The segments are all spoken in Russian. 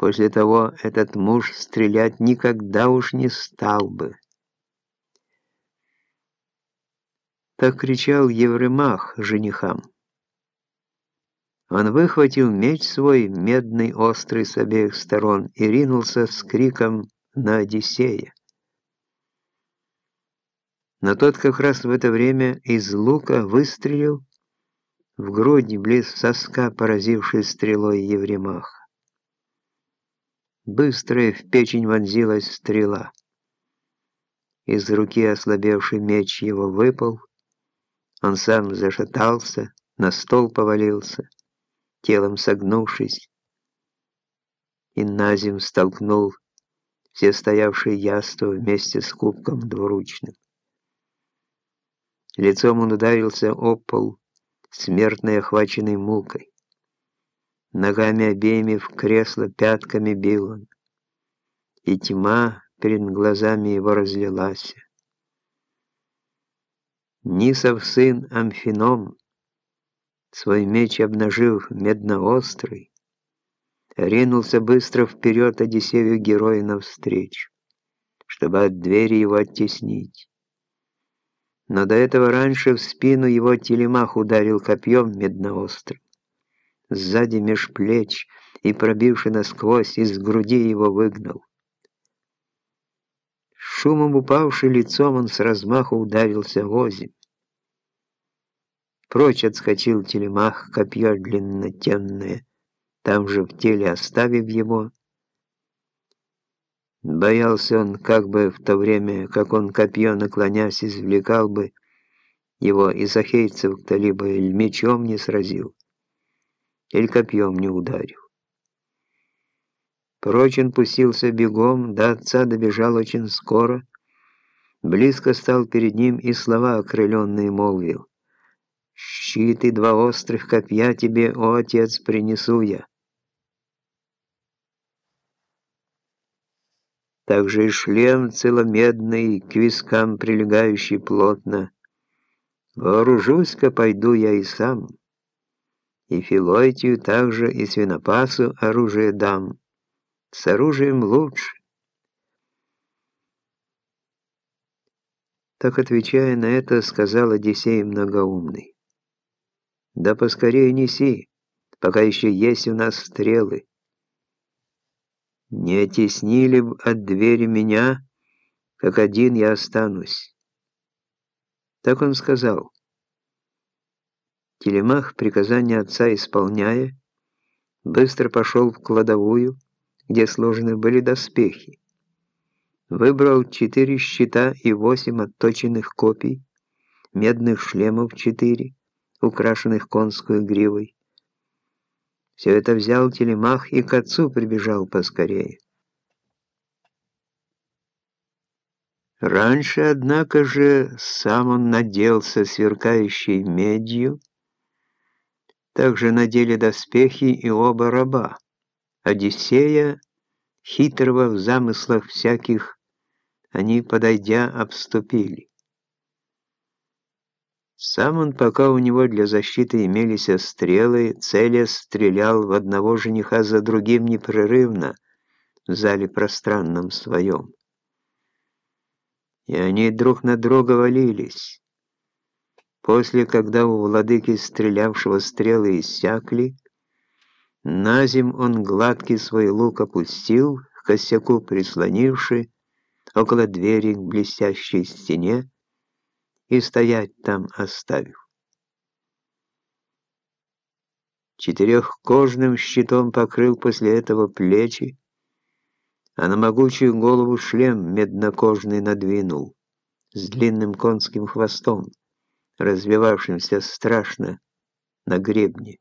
После того этот муж стрелять никогда уж не стал бы. Так кричал Евремах женихам. Он выхватил меч свой, медный, острый с обеих сторон, и ринулся с криком на Одиссея. Но тот как раз в это время из лука выстрелил в грудь близ соска, поразивший стрелой Евремах. Быстрая в печень вонзилась стрела. Из руки ослабевший меч его выпал, он сам зашатался, на стол повалился, телом согнувшись, и на зем столкнул все стоявшие яства вместе с кубком двуручным. Лицом он ударился об пол, смертной охваченной мукой. Ногами обеими в кресло пятками бил он, и тьма перед глазами его разлилась. Нисов сын Амфином, свой меч обнажив медноострый, ринулся быстро вперед Одиссею героя навстречу, чтобы от двери его оттеснить. Но до этого раньше в спину его телемах ударил копьем медноострым сзади меж плеч и, пробивши насквозь, из груди его выгнал. Шумом упавший лицом он с размаху ударился в озимь. Прочь отскочил телемах, копье длиннотенное, там же в теле оставив его. Боялся он, как бы в то время, как он копье наклонясь извлекал бы, его из ахейцев кто-либо мечом не сразил или копьем не ударил. Прочь он пустился бегом, до отца добежал очень скоро, близко стал перед ним и слова окрыленные молвил. «Щит и два острых копья тебе, о отец, принесу я». Также и шлем целомедный, к вискам прилегающий плотно. Вооружусь-ка пойду я и сам и Филойтию также и свинопасу оружие дам. С оружием лучше. Так отвечая на это, сказал Одиссей многоумный. «Да поскорее неси, пока еще есть у нас стрелы. Не оттеснили б от двери меня, как один я останусь». Так он сказал. Телемах, приказание отца исполняя, быстро пошел в кладовую, где сложены были доспехи. Выбрал четыре щита и восемь отточенных копий, медных шлемов четыре, украшенных конской гривой. Все это взял телемах и к отцу прибежал поскорее. Раньше, однако же, сам он наделся сверкающей медью, также надели доспехи и оба раба. Одиссея, хитрого в замыслах всяких, они, подойдя, обступили. Сам он, пока у него для защиты имелись стрелы, целя стрелял в одного жениха за другим непрерывно в зале пространном своем. И они друг на друга валились. После, когда у владыки стрелявшего стрелы иссякли, на зим он гладкий свой лук опустил, к косяку прислонивший, около двери к блестящей стене, и стоять там оставив. Четырехкожным щитом покрыл после этого плечи, а на могучую голову шлем меднокожный надвинул с длинным конским хвостом развивавшимся страшно на гребне.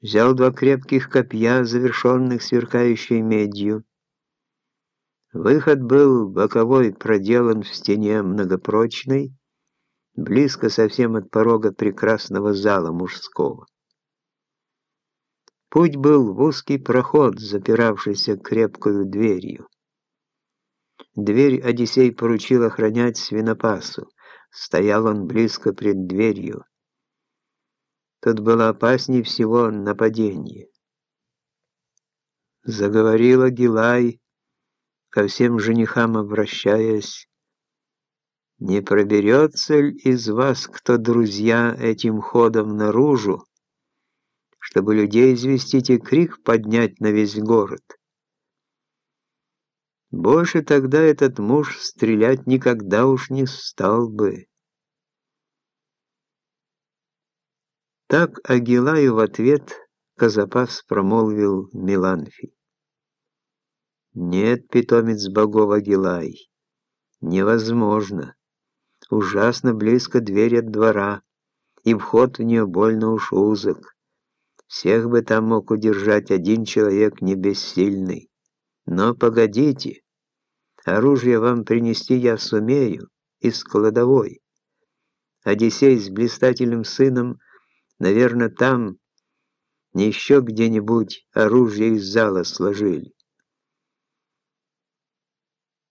Взял два крепких копья, завершенных сверкающей медью. Выход был боковой, проделан в стене многопрочной, близко совсем от порога прекрасного зала мужского. Путь был в узкий проход, запиравшийся крепкою дверью. Дверь Одиссей поручил охранять свинопасу. Стоял он близко пред дверью. Тут было опаснее всего нападение. Заговорила Гилай, ко всем женихам обращаясь, «Не проберется ли из вас, кто друзья, этим ходом наружу, чтобы людей известить и крик поднять на весь город?» Больше тогда этот муж стрелять никогда уж не стал бы. Так Агилаю в ответ Казапас промолвил Миланфий. «Нет, питомец богов Агилай, невозможно. Ужасно близко дверь от двора, и вход в нее больно уж узок. Всех бы там мог удержать один человек не бессильный. Но погодите, оружие вам принести я сумею из кладовой. Одиссей с блистательным сыном, наверное, там, не еще где-нибудь оружие из зала сложили.